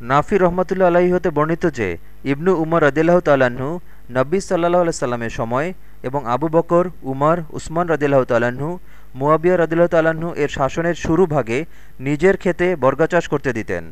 নাফি রহমতুল্লা আলাহি হতে বর্ণিত যে, ইবনু উমর রদিল্লাহ তাল্লাহ্ন নব্বী সাল্লাহ সাল্লামের সময় এবং আবু বকর, উমর, উসমান রদিল্লাহ তাল্লাহ্ন মুয়াবিয়া রদিল্লাহ তাল্লাহ্ন এর শাসনের শুরু ভাগে নিজের ক্ষেতে বর্গাচাষ করতে দিতেন।